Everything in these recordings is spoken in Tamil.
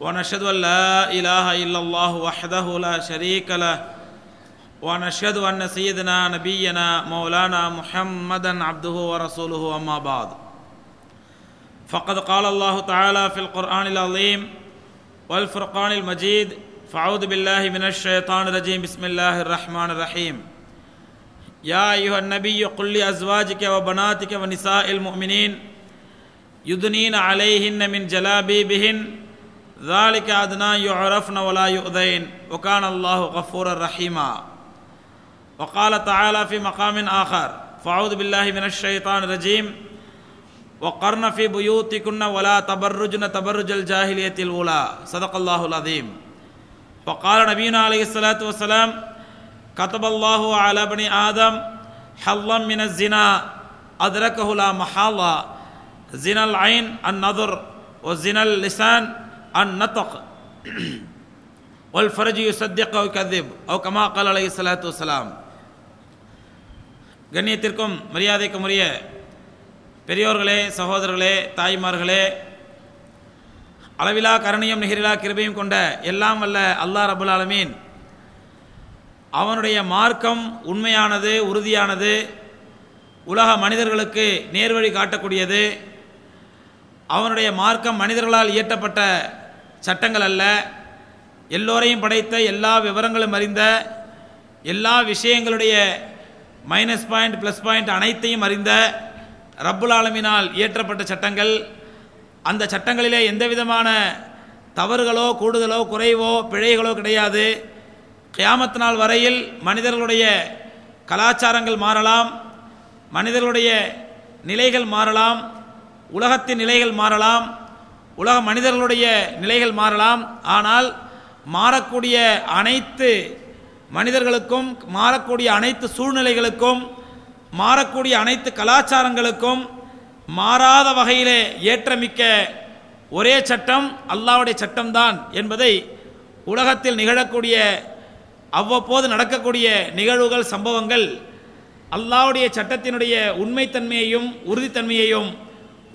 ونشهد أن لا إله إلا الله وحده لا شريك له ونشهد أن سيدنا نبينا مولانا محمدا عبده ورسوله أما بعد. فقد قال الله تعالى في القرآن العظيم والفرقان المجيد فأعوذ بالله من الشيطان الرجيم بسم الله الرحمن الرحيم. يا أيها النبي قل لأزواجك وبناتك ونساء المؤمنين يدنين عليهن من جلابيبهن ذلك أدنى يعرفن ولا يؤذين. وكان الله غفورا رحيما. وقال تعالى في مقام آخر فأعوذ بالله من الشيطان الرجيم. وقرن في بيوتكن ولا تبرجن تبرج الجاهلية الأولى. صدق الله العظيم. وقال نبينا عليه الصلاة والسلام كتب الله على بني آدم حظا من الزنا أدركه لا محالة. زنا العين النظر وزنا اللسان النطق والفرج يصدق أو يكذب أو كما قال عليه الصلاة والسلام கண்ணியத்திற்கும் மரியாதைக்கும் உரிய பெரியோர்களே சகோதரர்களே தாய்மார்களே அளவிலா கருணையும் நிகரிலா கிருபையும் கொண்ட எல்லாம் வல்ல அல்லாஹ் ரபுல் ஆலமீன் அவனுடைய மார்க்கம் உண்மையானது உறுதியானது உலக மனிதர்களுக்கு நேர்வழி காட்டக்கூடியது அவனுடைய மார்க்கம் மனிதர்களால் இயற்றப்பட்ட சட்டங்கள் அல்ல. எல்லோரையும் படைத்த எல்லா விவரங்களும் அறிந்த எல்லா விஷயங்களுடைய மைனஸ் பாயிண்ட் ப்ளஸ் பாயிண்ட் அனைத்தையும் அறிந்த ரப்புல் ஆலமினால் இயற்றப்பட்ட சட்டங்கள். அந்த சட்டங்களிலே எந்த விதமான தவறுகளோ கூடுதலோ குறைவோ பிழைகளோ கிடையாது. கியாமத் நாள் வரையில் மனிதர்களுடைய கலாச்சாரங்கள் மாறலாம். மனிதர்களுடைய நிலைகள் மாறலாம். உலகத்தின் நிலைகள் மாறலாம். உலக மனிதர்களுடைய நிலைகள் மாறலாம். ஆனால் மாறக்கூடிய அனைத்து மனிதர்களுக்கும் மாறக்கூடிய அனைத்து சூழ்நிலைகளுக்கும் மாறக்கூடிய அனைத்து கலாச்சாரங்களுக்கும் மாறாத வகையிலே ஏற்றமிக்க ஒரே சட்டம் அல்லாவுடைய சட்டம்தான் என்பதை உலகத்தில் நிகழக்கூடிய அவ்வப்போது நடக்கக்கூடிய நிகழ்வுகள் சம்பவங்கள் அல்லாவுடைய சட்டத்தினுடைய உண்மைத்தன்மையையும் உறுதித்தன்மையையும்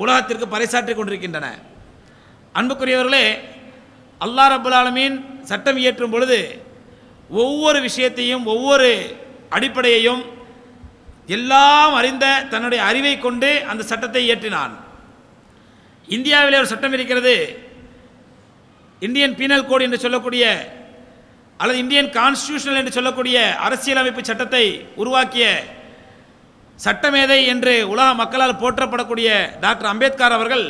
உலகத்திற்கு பறைசாற்றிக் கொண்டிருக்கின்றன. அன்புக்குரியவர்களே அல்லா ரபுல்லாலமீன் சட்டம் இயற்றும் பொழுது ஒவ்வொரு விஷயத்தையும் ஒவ்வொரு அடிப்படையையும் எல்லாம் அறிந்த தன்னுடைய அறிவை கொண்டு அந்த சட்டத்தை இயற்றினான். இந்தியாவிலே ஒரு சட்டம் இருக்கிறது. இந்தியன் பீனல் கோட் என்று சொல்லக்கூடிய அல்லது இந்தியன் கான்ஸ்டியூஷனல் என்று சொல்லக்கூடிய அரசியலமைப்பு சட்டத்தை உருவாக்கிய சட்டமேதை என்று உலக மக்களால் போற்றப்படக்கூடிய டாக்டர் அம்பேத்கர் அவர்கள்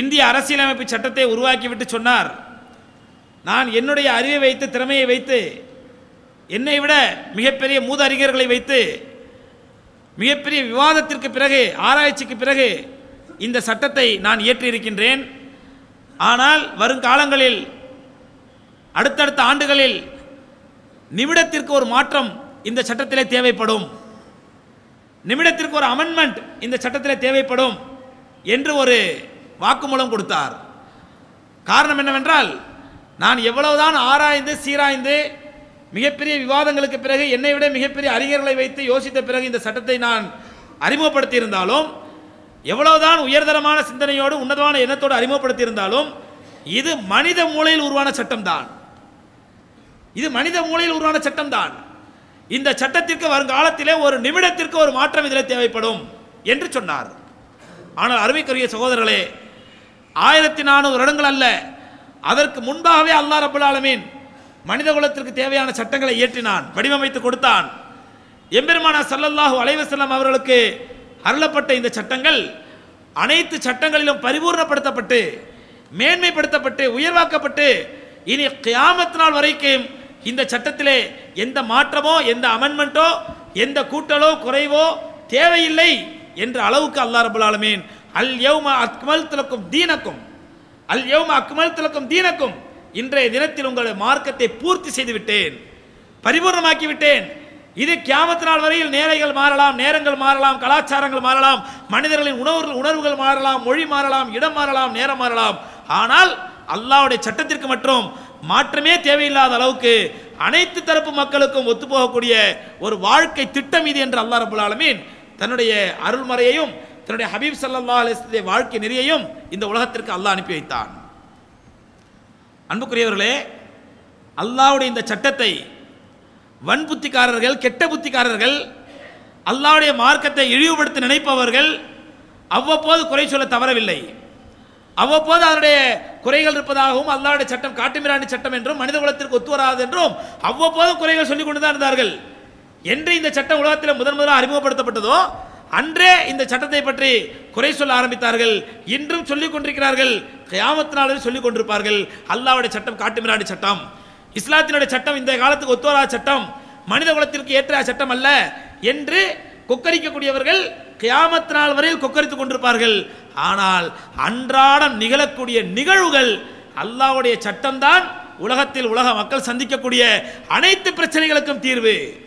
இந்திய அரசியலமைப்பு சட்டத்தை உருவாக்கிவிட்டு சொன்னார். நான் என்னுடைய அறிவை வைத்து திறமையை வைத்து என்னை விட மிகப்பெரிய மூத அறிஞர்களை வைத்து மிகப்பெரிய விவாதத்திற்கு பிறகு ஆராய்ச்சிக்கு பிறகு இந்த சட்டத்தை நான் இயற்றியிருக்கின்றேன். ஆனால் வருங்காலங்களில் அடுத்தடுத்த ஆண்டுகளில் நிமிடத்திற்கு ஒரு மாற்றம் இந்த சட்டத்திலே தேவைப்படும். நிமிடத்திற்கு ஒரு அமெண்ட்மெண்ட் இந்த சட்டத்தில் தேவைப்படும் என்று ஒரு வாக்குமூலம் கொடுத்தார். காரணம் என்னவென்றால் நான் எவ்வளவுதான் ஆராய்ந்து சீராய்ந்து மிகப்பெரிய விவாதங்களுக்கு பிறகு என்னை விட மிகப்பெரிய அறிஞர்களை வைத்து யோசித்த பிறகு இந்த சட்டத்தை நான் அறிமுகப்படுத்தி இருந்தாலும் எவ்வளவுதான் உயர்தரமான சிந்தனையோடு உன்னதமான எண்ணத்தோடு அறிமுகப்படுத்தியிருந்தாலும் இது மனித மூளையில் உருவான சட்டம் தான் இது மனித மூளையில் உருவான சட்டம் தான் இந்த சட்டத்திற்கு வருங்காலத்திலே ஒரு நிமிடத்திற்கு ஒரு மாற்றம் இதில் தேவைப்படும் என்று சொன்னார். ஆனால் அருமைக்குரிய சகோதரர்களே ஆயிரத்தி நானூறு வருடங்கள் அல்ல. அதற்கு முன்பாகவே அல்லா ரபுல் ஆலமீன் மனித குலத்திற்கு தேவையான சட்டங்களை இயற்றினான் வடிவமைத்து கொடுத்தான். எம்பெருமானா சல்லல்லாஹு அலைவசல்லாம் அவர்களுக்கு அருளப்பட்ட இந்த சட்டங்கள் அனைத்து சட்டங்களிலும் பரிபூர்ணப்படுத்தப்பட்டு மேன்மைப்படுத்தப்பட்டு உயர்வாக்கப்பட்டு இனி கியாமத் நாள் வரைக்கும் இந்த சட்டத்திலே எந்த மாற்றமோ எந்த அமெண்ட்மெண்ட்டோ எந்த கூட்டலோ குறைவோ தேவையில்லை என்ற அளவுக்கு அல்லா ரபுல் ஆலமீன் அல் யௌமா அக்மல் திலக்கும் தீனக்கும். அல் யௌமா அக்மல் திலக்கும் தீனக்கும். இன்றைய தினத்தில் உங்களுடைய மார்க்கத்தை பூர்த்தி செய்து விட்டேன் பரிபூர்ணமாக்கி விட்டேன் இது கியாமத்து நாள் வரையில் நேரைகள் மாறலாம் நேரங்கள் மாறலாம் கலாச்சாரங்கள் மாறலாம் மனிதர்களின் உணவு உணர்வுகள் மாறலாம் மொழி மாறலாம் இடம் மாறலாம் நேரம் மாறலாம். ஆனால் அல்லாஹ்வுடைய சட்டத்திற்கு மட்டும் மாற்றமே தேவையில்லாத அளவுக்கு அனைத்து தரப்பு மக்களுக்கும் ஒத்துப்போகக்கூடிய ஒரு வாழ்க்கை திட்டம் இது என்று அல்லாஹ் ரபுல் ஆலமீன் தன்னுடைய அருள்மறையையும் தன்னுடைய ஹபீப் சல்லா அலைஹி வாழ்க்கை நெறியையும் இந்த உலகத்திற்கு அல்லாஹ் அனுப்பி வைத்தான். அன்புக்குரியவர்களே அல்லாஹ்வுடைய இந்த சட்டத்தை வன்புத்திக்காரர்கள் கெட்ட புத்திக்காரர்கள் அல்லாவுடைய மார்க்கத்தை இழிவுபடுத்த நினைப்பவர்கள் அவ்வப்போது குறை சொல்ல தவறவில்லை. அவ்வப்போது அதனுடைய குறைகள் இருப்பதாகவும் அல்லாவுடைய சட்டம் காட்டுமிராண்டி சட்டம் என்றும் மனித குலத்திற்கு ஒத்து வராது என்றும் அவ்வப்போது குறைகள் சொல்லிக் கொண்டு தான் இருந்தார்கள். என்று இந்த சட்டம் உலகத்தில் முதன் முதலாக அறிமுகப்படுத்தப்பட்டதோ அன்றே இந்த சட்டத்தை பற்றி குறை சொல்ல ஆரம்பித்தார்கள். இன்றும் சொல்லிக் கொண்டிருக்கிறார்கள். கியாமத் சொல்லிக் கொண்டிருப்பார்கள். அல்லாவுடைய சட்டம் காட்டுமிராடி சட்டம். இஸ்லாத்தினுடைய சட்டம் இந்த காலத்துக்கு ஒத்துவராத சட்டம் மனித குலத்திற்கு ஏற்ற சட்டம் அல்ல என்று கொக்கரிக்கக்கூடியவர்கள் கியாமத் நாள் வரையில் கொக்கரித்துக் கொண்டிருப்பார்கள். ஆனால் அன்றாடம் நிகழக்கூடிய நிகழ்வுகள் அல்லாஹ்வுடைய சட்டம்தான் உலகத்தில் உலக மக்கள் சந்திக்கக்கூடிய அனைத்து பிரச்சனைகளுக்கும் தீர்வு.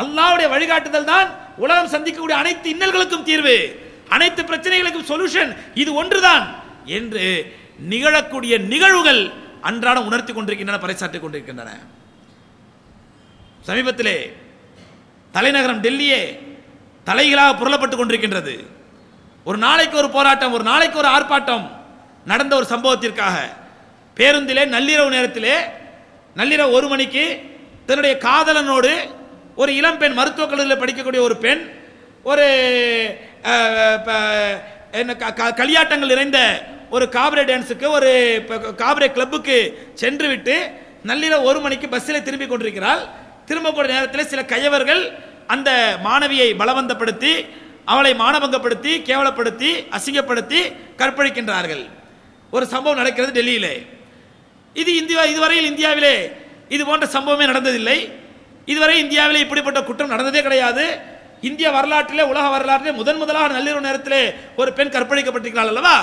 அல்லாவுடைய வழிகாட்டுதல் தான் உலகம் சந்திக்கக்கூடிய அனைத்து இன்னல்களுக்கும் தீர்வு அனைத்து பிரச்சனைகளுக்கும் சொல்யூஷன் இது ஒன்றுதான் என்று நிகழக்கூடிய நிகழ்வுகள் அன்றாடம் உணர்த்தி கொண்டிருக்கின்றன பறைசாற்றிக் கொண்டிருக்கின்றன. சமீபத்திலே தலைநகரம் டெல்லியே தலைகளாக புரளப்பட்டுக் கொண்டிருக்கின்றது. ஒரு நாளைக்கு ஒரு போராட்டம் ஒரு நாளைக்கு ஒரு ஆர்ப்பாட்டம் நடந்த ஒரு சம்பவத்திற்காக பேருந்திலே நள்ளிரவு நேரத்திலே நள்ளிரவு ஒரு மணிக்கு தன்னுடைய காதலனோடு ஒரு இளம் பெண் மருத்துவக் கல்லூரியில் படிக்கக்கூடிய ஒரு பெண் ஒரு என்ன க- க- களியாட்டங்கள் நிறைந்த ஒரு காபரே டான்ஸுக்கு ஒரு காபரே கிளப்புக்கு சென்று விட்டு நள்ளிரவு ஒரு மணிக்கு பஸ்ஸில் திரும்பி கொண்டிருக்கிறாள். திரும்பக்கூடிய நேரத்தில் சில கையவர்கள் அந்த மாணவியை பலவந்தப்படுத்தி அவளை மானபங்கப்படுத்தி கேவலப்படுத்தி அசிங்கப்படுத்தி கற்பழிக்கின்றார்கள். ஒரு சம்பவம் நடக்கிறது டெல்லியிலே. இது இந்தியா இதுவரையில் இந்தியாவிலே இது போன்ற சம்பவமே நடந்ததில்லை. இதுவரை இந்தியாவில் இப்படிப்பட்ட குற்றம் நடந்ததே கிடையாது. இந்திய வரலாற்றிலே உலக வரலாற்றிலே முதன் முதலாக நள்ளிரவு நேரத்திலே ஒரு பெண் கற்பழிக்கப்பட்டிருக்கிறாள் அல்லவா?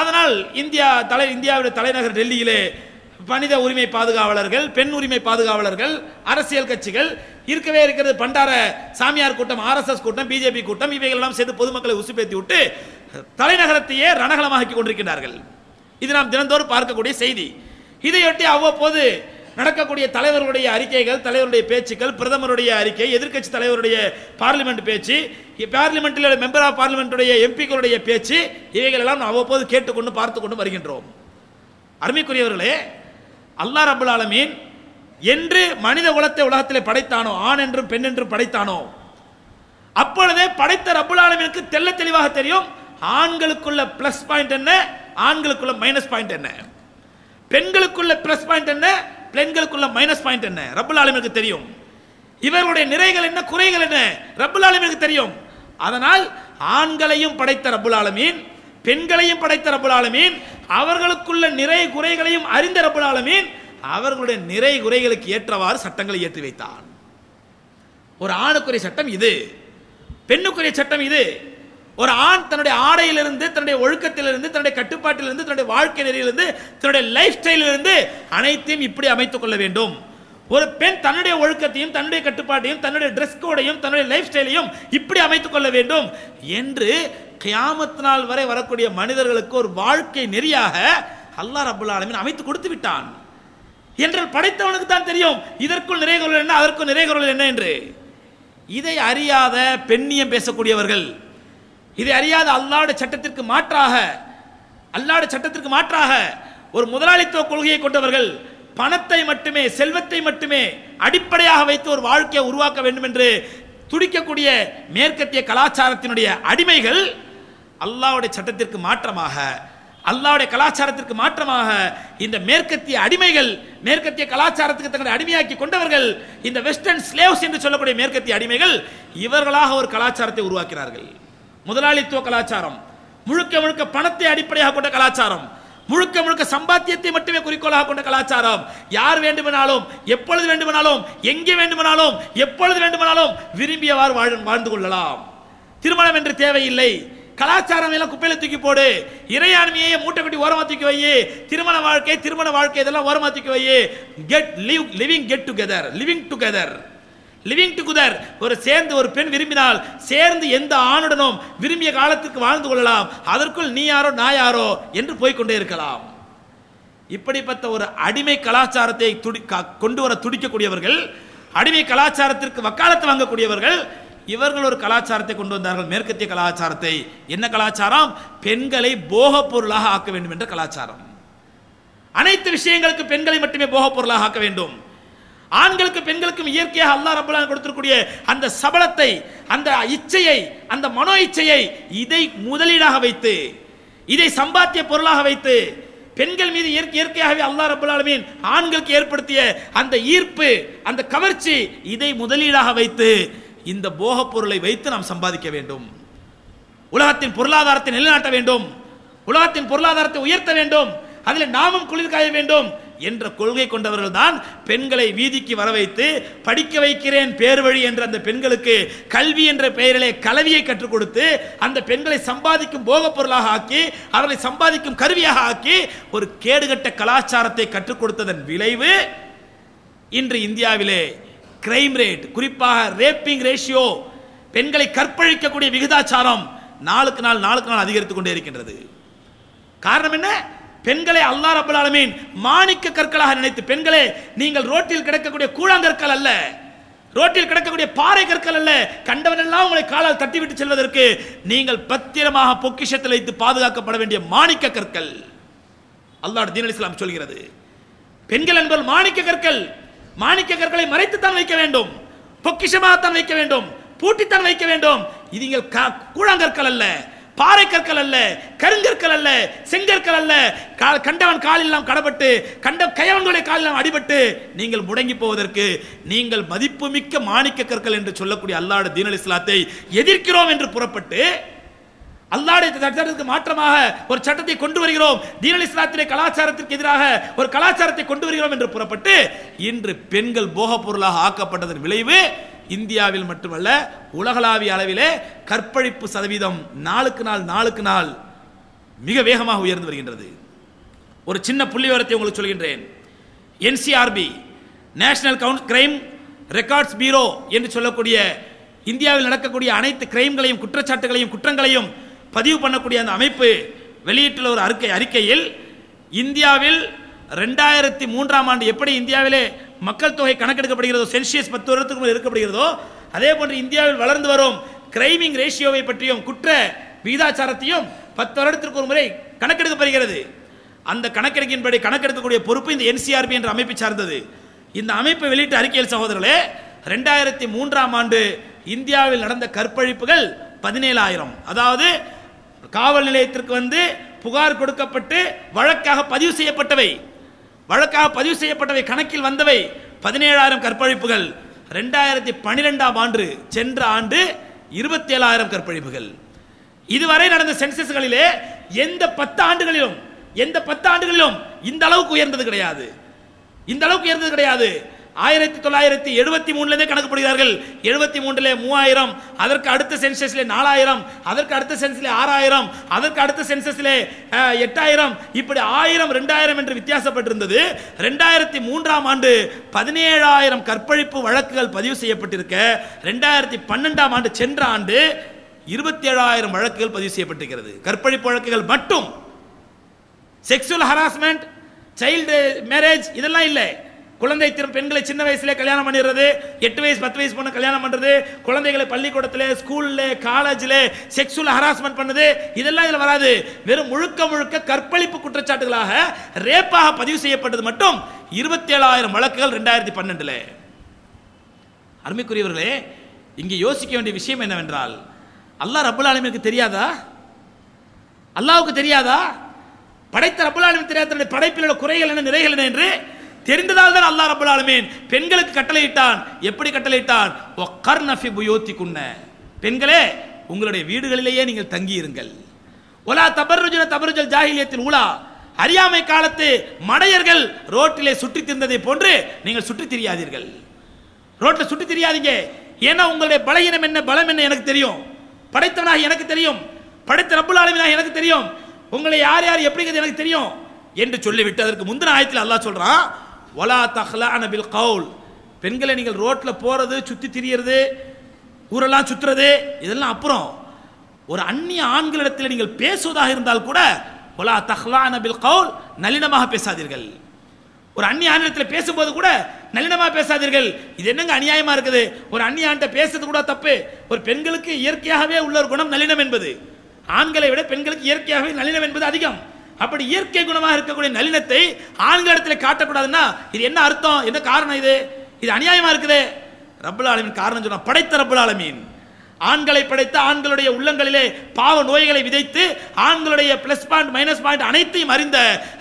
அதனால் இந்தியா தலை இந்தியாவுடைய தலைநகர் டெல்லியிலே மனித உரிமை பாதுகாவலர்கள் பெண் உரிமை பாதுகாவலர்கள் அரசியல் கட்சிகள் இருக்கவே இருக்கிறது பண்டார சாமியார் கூட்டம் ஆர்எஸ்எஸ் கூட்டம் பிஜேபி கூட்டம் இவைகள்லாம் சேர்த்து பொதுமக்களை உசுப்பேத்தி விட்டு தலைநகரத்தையே ரணகலமாக்கி கொண்டிருக்கிறார்கள் இது நாம் தினந்தோறும் பார்க்கக்கூடிய செய்தி. இதையொட்டி அவ்வப்போது நடக்கக்கூடிய தலைவர்களுடைய அறிக்கைகள் தலைவருடைய பேச்சுக்கள் பிரதமருடைய அறிக்கை எதிர்க்கட்சி தலைவருடைய பார்லிமெண்ட் பேச்சு பார்லிமெண்டில் மெம்பர் ஆஃப் பார்லிமெண்ட்டுடைய எம்பிக்களுடைய பேச்சு இவைகள் எல்லாம் நாம் அவ்வப்போது கேட்டுக்கொண்டு பார்த்து கொண்டு வருகின்றோம். அருமைக்குரியவர்களே அல்லா ரபுல் ஆலமீன் என்று மனித குலத்தை உலகத்தில் படைத்தானோ ஆண் என்றும் பெண் என்றும் படைத்தானோ அப்பொழுதே படைத்த ரபுல் ஆலமீனுக்கு தெல்ல தெளிவாக தெரியும் ஆண்களுக்குள்ள பிளஸ் பாயிண்ட் என்ன ஆண்களுக்குள்ள மைனஸ் பாயிண்ட் என்ன. பெண்களுக்குள்ள பிளஸ் பாயிண்ட் என்ன பெண்களுக்குள்ள மைனஸ் பாயிண்ட் என்ன? ரப்புல் ஆலமிற்கு தெரியும். இவர்களுடைய நிறைகள் என்ன? குறைகள் என்ன? ரப்பல் ஆலமிற்கு தெரியும். அதனால் ஆண்களையும் படைத்த ரப்புல் ஆலமீன் பெண்களையும் படைத்த ரப்புல் ஆலமீன் அவர்களுக்குள்ள நிறை குறைகளையும் அறிந்த ரப்புல் ஆலமீன் அவர்களுடைய நிறை குறைகளுக்கு ஏற்றவாறு சட்டங்களை ஏற்றி வைத்தான். ஒரு ஆணுக்குரிய சட்டம் இது. பெண்ணுக்குரிய சட்டம் இது. ஒரு ஆண் தன்னுடைய ஆடையிலிருந்து தன்னுடைய ஒழுக்கத்திலிருந்து தன்னுடைய கட்டுப்பாட்டிலிருந்து தன்னுடைய வாழ்க்கை நெறியிலிருந்து தன்னுடைய லைஃப் ஸ்டைலிலிருந்து அனைத்தையும் இப்படி அமைத்துக் கொள்ள வேண்டும். ஒரு பெண் தன்னுடைய ஒழுக்கத்தையும் தன்னுடைய கட்டுப்பாட்டையும் தன்னுடைய ட்ரெஸ் கோடையும் தன்னுடைய லைஃப் ஸ்டைலையும் இப்படி அமைத்துக் கொள்ள வேண்டும் என்று கியாமத் நாள் வரை வரக்கூடிய மனிதர்களுக்கு ஒரு வாழ்க்கை நெறியாக அல்லா ரபுல் ஆலமீன் அமைத்து கொடுத்து விட்டான். என்றால் படைத்தவனுக்கு தான் தெரியும். இதற்குள் நிறைகுறள் என்ன அதற்குள் நிறைகுறள் என்ன என்று. இதை அறியாத பெண்ணியம் பேசக்கூடியவர்கள் இதை அறியாத அல்லாட சட்டத்திற்கு மாற்றாக அல்லாட சட்டத்திற்கு மாற்றாக ஒரு முதலாளித்துவ கொள்கையை கொண்டவர்கள் பணத்தை மட்டுமே செல்வத்தை மட்டுமே அடிப்படையாக வைத்து ஒரு வாழ்க்கையை உருவாக்க வேண்டும் என்று துடிக்கக்கூடிய மேற்கத்திய கலாச்சாரத்தினுடைய அடிமைகள் அல்லாவுடைய சட்டத்திற்கு மாற்றமாக அல்லாவுடைய கலாச்சாரத்திற்கு மாற்றமாக இந்த மேற்கத்திய அடிமைகள் மேற்கத்திய கலாச்சாரத்துக்கு தங்களை அடிமையாக்கி கொண்டவர்கள் இந்த வெஸ்டர்ன் ஸ்லேவ்ஸ் என்று சொல்லக்கூடிய மேற்கத்திய அடிமைகள் இவர்களாக ஒரு கலாச்சாரத்தை உருவாக்கினார்கள். முதலாளித்துவ கலாச்சாரம். முழுக்க முழுக்க பணத்தை அடிப்படையாக கொண்ட கலாச்சாரம். முழுக்க முழுக்க சம்பாத்தியத்தை மட்டுமே குறிக்கோளாக கொண்ட கலாச்சாரம். யார் வேண்டுமானாலும் எப்பொழுது வேண்டுமானாலும் எங்கே வேண்டுமானாலும் எப்பொழுது வேண்டுமானாலும் விரும்பியவாறு வாழ்ந்து கொள்ளலாம். திருமணம் என்று தேவையில்லை. கலாச்சாரம் எல்லாம் குப்பையில தூக்கி போடு. இறையாண்மையை மூட்டை கட்டி ஓரமா தூக்கி வை திருமண வாழ்க்கை திருமண வாழ்க்கை இதெல்லாம் ஓரமா தூக்கி வை get live living get together living together living together ஒரு சேர்ந்து ஒரு பெண் விரும்பினால் சேர்ந்து எந்த ஆணுடனும் விரும்பிய காலத்துக்கு வாழ்ந்து கொள்ளலாம். அதற்குள் நீ யாரோ நான் யாரோ என்று போய்க்கொண்டே இருக்கலாம். இப்படிப்பட்ட ஒரு அடிமை கலாச்சாரத்தை துடி கொண்டு வர துடிக்கக்கூடியவர்கள் அடிமை கலாச்சாரத்திற்கு வக்காலத்து வாங்கக்கூடியவர்கள் இவர்கள் ஒரு கலாச்சாரத்தை கொண்டு வந்தார்கள். மேற்கத்திய கலாச்சாரத்தை. என்ன கலாச்சாரம்? பெண்களை போகப் பொருளாக ஆக்க வேண்டும் என்ற கலாச்சாரம். அனைத்து விஷயங்களுக்கு பெண்களை மட்டுமே போகப் பொருளாக ஆக்க வேண்டும். ஆண்களுக்கு பெண்களுக்கும் இயற்கையாக அல்லாஹ் ரப்பல் ஆலமீன் கொடுத்திருக்கூடிய அந்த சபலத்தை அந்த இச்சையை அந்த மனோ இச்சையை இதை முதலீடாக வைத்து இதை சம்பாத்திய பொருளாக வைத்து பெண்கள் மீது இயற்கை இயற்கையாகவே அல்லாஹ் ரப்பல் ஆண்களுக்கு ஏற்படுத்திய அந்த ஈர்ப்பு அந்த கவர்ச்சி இதை முதலீடாக வைத்து இந்த போகப் பொருளை வைத்து நாம் சம்பாதிக்க வேண்டும். உலகத்தின் பொருளாதாரத்தை நிலைநாட்ட வேண்டும். உலகத்தின் பொருளாதாரத்தை உயர்த்த வேண்டும். அதில் நாமும் குளிர் காய வேண்டும். என்ற கொள்கை கொண்டவர்கள் தான் பெண்களை வீதிக்கு வர வைத்து படிக்க வைக்கிறேன் பேர் வழி என்ற அந்த பெண்களுக்கு கல்வி என்ற பெயரிலே கலவியை கற்றுக் கொடுத்து அந்த பெண்களை சம்பாதிக்கும் போகப் பொருளாக ஆக்கி அவர்களை சம்பாதிக்கும் கருவியாக ஆக்கி ஒரு கேடுகட்ட கலாச்சாரத்தை கற்றுக் கொடுத்ததன் விளைவு இன்று இந்தியாவிலே கிரைம் ரேட் குறிப்பாக ரேப்பிங் ரேஷியோ பெண்களை கற்பழிக்கக்கூடிய விகிதாச்சாரம் நாளுக்கு நாள் நாளுக்கு நாள் அதிகரித்துக் கொண்டே இருக்கின்றது. காரணம் என்ன? பெண்களை அல்லா ரப்பல் ஆலமீன் மாணிக்க கற்களாக நினைத்து பெண்களே நீங்கள் ரோட்டில் கிடக்கக்கூடிய கூழாங்கற்கள் அல்ல. ரோட்டில் கிடக்கக்கூடிய பாறை கற்கள் அல்ல. கண்டவனெல்லாம் உங்களை காலால் தட்டிவிட்டு செல்வதற்கு நீங்கள் பத்திரமாக பொக்கிஷத்தில் வைத்து பாதுகாக்கப்பட வேண்டிய மாணிக்க கற்கள். அல்லாஹ் தீன் இஸ்லாம் சொல்கிறது. பெண்கள் என்பவர் மாணிக்க கற்கள். மாணிக்க கற்களை மறைத்துத்தான் வைக்க வேண்டும். பொக்கிஷமாகத்தான் வைக்க வேண்டும். பூட்டித்தான் வைக்க வேண்டும். இது நீங்கள் க- கூழாங்கற்கள் அல்ல. பாறை கற்கள் அல்ல கருங்கற்கள் அல்ல செங்கற்கள் அல்ல. கண்டவன் காலெல்லாம் கடப்பட்டு கண்ட கயவன்களுடைய காலெல்லாம் அடிபட்டு நீங்கள் முடங்கி போவதற்கு நீங்கள் மதிப்புமிக்க மாணிக்க கற்கள் என்று சொல்லக்கூடிய அல்லாட தீன் இஸ்லாத்தை எதிர்க்கிறோம் என்று புறப்பட்டு அல்லாடைய சட்டத்திற்கு மாற்றமாக ஒரு சட்டத்தை கொண்டு வருகிறோம். தீனல் இஸ்லாத்திலே கலாச்சாரத்திற்கு எதிராக ஒரு கலாச்சாரத்தை கொண்டு வருகிறோம் என்று புறப்பட்டு இன்று பெண்கள் போக பொருளாக ஆக்கப்பட்டதன் விளைவு இந்தியாவில் மட்டுமல்ல உலகளாவிய அளவிலே கற்பழிப்பு சதவீதம் நாளுக்கு நாள் நாளுக்கு நாள் மிக வேகமாக உயர்ந்து வருகின்றது. ஒரு சின்ன புள்ளி விவரத்தை உங்களுக்கு சொல்கின்றேன். NCRB national count crime records bureau என்று சொல்லக்கூடிய இந்தியாவில் நடக்கக்கூடிய அனைத்து கிரைம்களையும் குற்றச்சாட்டுகளையும் குற்றங்களையும் பதிவு பண்ணக்கூடிய அந்த அமைப்பு வெளியிட்டுள்ள ஒரு அறிக்கை அறிக்கையில் இந்தியாவில் ரெண்டாயிரத்தி மூன்றாம் ஆண்டு எப்படி இந்தியாவிலே மக்கள் தொகை கணக்கெடுக்கப்படுகிறதோ செல்சியஸ் பத்து வருடத்துக்கு முன்பு எடுக்கப்படுகிறதோ அதே போன்று இந்தியாவில் வளர்ந்து வரும் கிரைமிங் ரேஷியோவை பற்றியும் குற்ற விகிதாச்சாரத்தையும் பத்து வருடத்திற்கு ஒரு முறை கணக்கெடுக்கப்படுகிறது. அந்த கணக்கெடுக்கின்படி கணக்கெடுக்கக்கூடிய பொறுப்பு இந்த என்சிஆர்பி என்ற அமைப்பை சார்ந்தது. இந்த அமைப்பு வெளியிட்ட அறிக்கையில் சகோதரர்களே ரெண்டாயிரத்தி மூன்றாம் ஆண்டு இந்தியாவில் நடந்த கற்பழிப்புகள் பதினேழாயிரம். அதாவது காவல் நிலையத்திற்கு வந்து புகார் கொடுக்கப்பட்டு வழக்காக பதிவு செய்யப்பட்டவை. வழக்காக பதிவு செய்யப்பட்டவை கணக்கில் வந்தவை பதினேழாயிரம் கற்பழிப்புகள் ரெண்டாயிரத்தி பன்னிரெண்டாம் ஆண்டு சென்ற ஆண்டு இருபத்தி ஏழாயிரம் கற்பழிப்புகள். இதுவரை நடந்த சென்சஸ்களிலே எந்த பத்து ஆண்டுகளிலும் எந்த பத்து ஆண்டுகளிலும் இந்த அளவுக்கு உயர்ந்தது கிடையாது. இந்த அளவுக்கு உயர்ந்தது கிடையாது. ஆயிரத்தி தொள்ளாயிரத்தி எழுபத்தி மூணுலேருந்தே கணக்குப்படுகிறார்கள். எழுபத்தி மூன்றுல மூவாயிரம் அதற்கு அடுத்த சென்சஸ்ல நாலாயிரம் அதற்கு அடுத்த சென்சஸ்ல ஆறாயிரம் அதற்கு அடுத்த சென்சஸ்ல எட்டாயிரம் இப்படி ஆயிரம் ரெண்டாயிரம் என்று வித்தியாசப்பட்டிருந்தது. ரெண்டாயிரத்தி மூன்றாம் ஆண்டு பதினேழாயிரம் கற்பழிப்பு வழக்குகள் பதிவு செய்யப்பட்டிருக்க ரெண்டாயிரத்தி பன்னெண்டாம் ஆண்டு சென்ற ஆண்டு இருபத்தி ஏழாயிரம் வழக்குகள் பதிவு செய்யப்பட்டிருக்கிறது. கற்பழிப்பு வழக்குகள் மட்டும். செக்ஷுவல் ஹராஸ்மெண்ட் சைல்டு மேரேஜ் இதெல்லாம் இல்லை. குழந்தை திரும் பெண்களை சின்ன வயசுல கல்யாணம் பண்ணிடுறது எட்டு வயசு பத்து வயசு பொண்ணு கல்யாணம் பண்றது குழந்தைகளை பள்ளிக்கூடத்துல ஸ்கூல்ல காலேஜ்ல செக்ஸுவல் ஹராஸ்மெண்ட் பண்ணுது இதெல்லாம் இதுல வராது. வெறும் முழுக்க முழுக்க கற்பழிப்பு குற்றச்சாட்டுகளாக ரேப்பாக பதிவு செய்யப்பட்டது மட்டும் இருபத்தி ஏழாயிரம் வழக்குகள் ரெண்டாயிரத்தி பன்னெண்டுல. அருமைக்குரியவர்களே இங்கே யோசிக்க வேண்டிய விஷயம் என்னவென்றால் அல்லாஹ் ரபுல் ஆலமிற்கு தெரியாதா? அல்லாவுக்கு தெரியாதா? படைத்த ரபுல் ஆலமீன் தெரியாத படைப்பில் உள்ள குறைகள் என்ன நிறைகள் என்ன என்று தெரிந்ததால் தான் அல்லாஹ் ரப்புல் ஆலமீன் பெண்களுக்கு கட்டளையிட்டான். எப்படி கட்டளையிட்டான்? ஒக்கர்ன ஃபி புயூத்திகுன்ன பெண்களே உங்களுடைய வீடுகளிலேயே நீங்கள் தங்கி இருங்கள் ஒலா தபருஜன தபருஜல் ஜாகிலியத்தில் உலா அறியாமை காலத்து மடையர்கள் ரோட்டிலே சுற்றித் திரிந்ததை போன்று நீங்கள் சுற்றித் திரியாதீர்கள். ரோட்டில் சுற்றி தெரியாதீங்க. ஏன்னா உங்களுடைய பலகீனம் என்ன பலம் என்ன எனக்கு தெரியும். படைத்தவனாக எனக்கு தெரியும். படைத்த ரப்புல் எனக்கு தெரியும். உங்களை யார் யார் எப்படிங்கிறது எனக்கு தெரியும். என்று சொல்லிவிட்டு அதற்கு முந்தின ஆயத்தில் அல்லாஹ் சொல்றான் ஒலா தஹ்லா பில் கவுல். பெண்களை நீங்கள் ரோட்டில் போகிறது சுற்றி திரியறது ஊரெல்லாம் சுற்றுறது இதெல்லாம் அப்புறம். ஒரு அந்நிய ஆண்களிடத்தில் நீங்கள் பேசுவதாக இருந்தால் கூட ஒலா தஹ்லா பில் கவுல் நளினமாக பேசாதீர்கள். ஒரு அந்நிய ஆணிடத்தில் பேசும்போது கூட நளினமாக பேசாதீர்கள். இது என்னங்க அநியாயமா இருக்குது? ஒரு அந்நிய ஆண்ட பேசுறது கூட தப்பு. ஒரு பெண்களுக்கு இயற்கையாகவே உள்ள ஒரு குணம் நளினம் என்பது. ஆண்களை விட பெண்களுக்கு இயற்கையாகவே நளினம் என்பது அதிகம். அப்படி இயற்கை குணமாக இருக்கக்கூடிய நளினத்தை ஆண்களிடத்தில் காட்டக்கூடாதுன்னா இது என்ன அர்த்தம்? என்ன காரணம் இது? இது அநியாயமா இருக்குது. ரப்புல் ஆலமீன் காரணம் சொன்னா படைத்த ரப்புல் ஆலமீன். ஆண்களை படைத்த ஆண்களுடைய உள்ளங்களிலே பாவ நோய்களை விதைத்து ஆண்களுடைய பிளஸ் பாயிண்ட் மைனஸ் பாயிண்ட் அனைத்தையும் அறிந்த